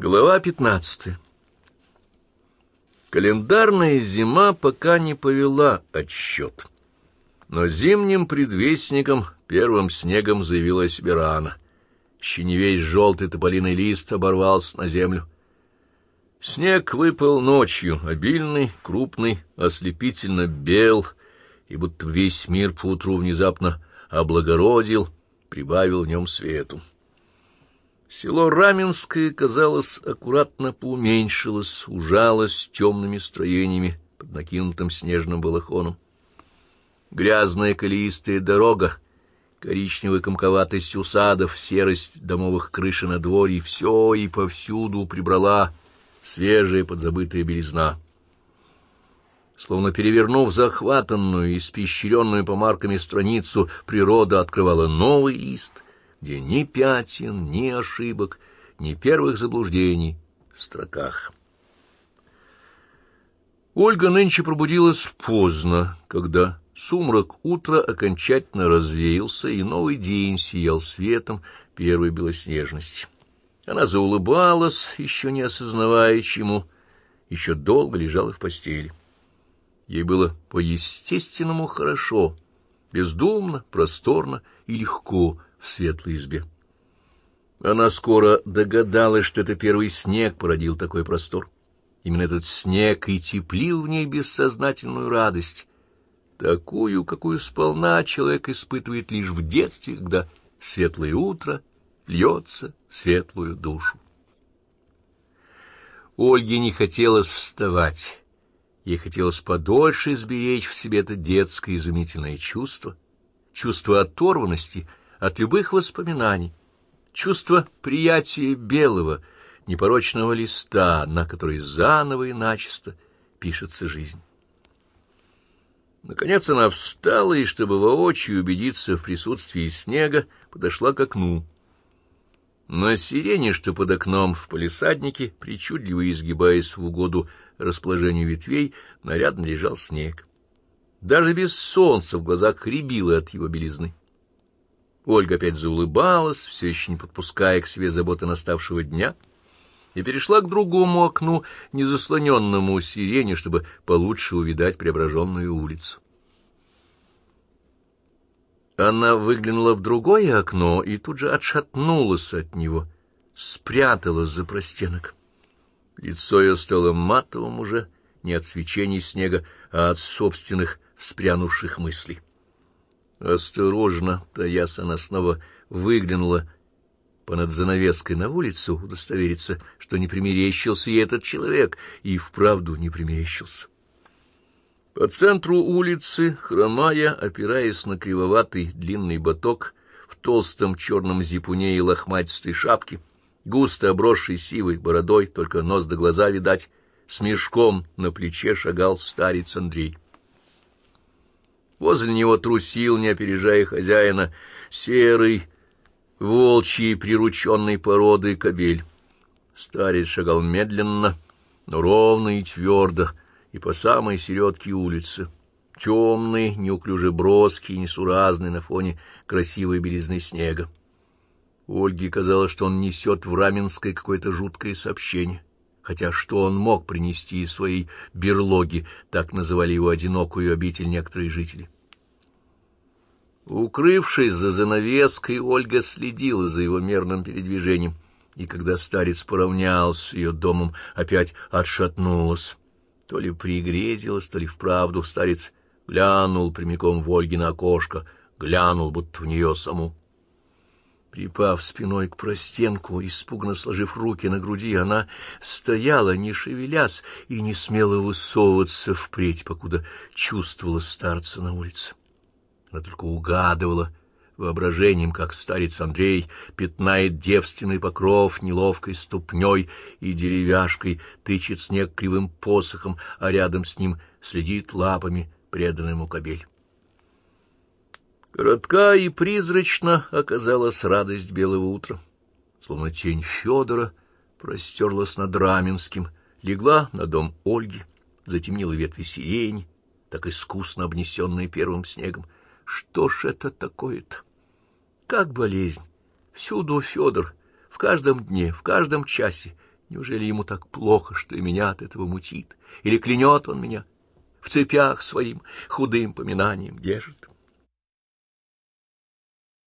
Глава 15 Календарная зима пока не повела отсчет. Но зимним предвестником, первым снегом заявила о себе рано. Еще желтый тополиный лист оборвался на землю. Снег выпал ночью, обильный, крупный, ослепительно бел, и будто весь мир поутру внезапно облагородил, прибавил в нем свету. Село Раменское, казалось, аккуратно поуменьшилось, ужалось темными строениями под накинутым снежным балахоном. Грязная колеистая дорога, коричневая комковатость усадов, серость домовых крыш и надворий — все и повсюду прибрала свежая подзабытая белизна. Словно перевернув захватанную испещренную помарками страницу, природа открывала новый лист — где ни пятен, ни ошибок, ни первых заблуждений в строках. Ольга нынче пробудилась поздно, когда сумрак утра окончательно развеялся, и новый день сиял светом первой белоснежности. Она заулыбалась, еще не осознавая чему, еще долго лежала в постели. Ей было по-естественному хорошо, бездумно, просторно и легко, в светлой избе. Она скоро догадалась, что это первый снег породил такой простор. Именно этот снег и теплил в ней бессознательную радость, такую, какую сполна человек испытывает лишь в детстве, когда светлое утро льется в светлую душу. Ольге не хотелось вставать. Ей хотелось подольше сберечь в себе это детское изумительное чувство, чувство оторванности от любых воспоминаний, чувство приятия белого, непорочного листа, на который заново и начисто пишется жизнь. Наконец она встала и, чтобы воочию убедиться в присутствии снега, подошла к окну. На сирене, что под окном в палисаднике, причудливо изгибаясь в угоду расположению ветвей, нарядно лежал снег. Даже без солнца в глазах рябило от его белизны. Ольга опять заулыбалась, все еще не подпуская к себе заботы наставшего дня, и перешла к другому окну, не заслоненному сирене, чтобы получше увидать преображенную улицу. Она выглянула в другое окно и тут же отшатнулась от него, спряталась за простенок. Лицо ее стало матовым уже не от свечений снега, а от собственных вспрянувших мыслей. Осторожно, таясь, она снова выглянула понад занавеской на улицу, удостовериться, что не примерещился ей этот человек, и вправду не примерещился. По центру улицы, хромая, опираясь на кривоватый длинный боток в толстом черном зипуне и лохматистой шапке, густо обросший сивой бородой, только нос до глаза видать, с мешком на плече шагал старец Андрей. Возле него трусил, не опережая хозяина, серый, волчий, прирученный породы кобель. Старец шагал медленно, но ровно и твердо, и по самой середке улицы. Темный, неуклюже броский, несуразный на фоне красивой белизны снега. Ольге казалось, что он несет в Раменской какое-то жуткое сообщение хотя что он мог принести из своей берлоги, так называли его одинокую обитель некоторые жители. Укрывшись за занавеской, Ольга следила за его мерным передвижением, и когда старец поравнялся с ее домом, опять отшатнулась. То ли пригрезилась, то ли вправду старец глянул прямиком в Ольгино окошко, глянул, будто в нее саму. Припав спиной к простенку, испуганно сложив руки на груди, она стояла, не шевелясь, и не смела высовываться впредь, покуда чувствовала старца на улице. Она только угадывала воображением, как старец Андрей пятнает девственный покров неловкой ступней и деревяшкой, тычет снег кривым посохом, а рядом с ним следит лапами преданный ему кобель. Коротка и призрачно оказалась радость белого утра. Словно тень Федора простерлась над Раменским, легла на дом Ольги, затемнила ветви сирени, так искусно обнесенные первым снегом. Что ж это такое-то? Как болезнь. Всюду Федор, в каждом дне, в каждом часе, Неужели ему так плохо, что и меня от этого мутит? Или клянет он меня? В цепях своим худым поминанием держит.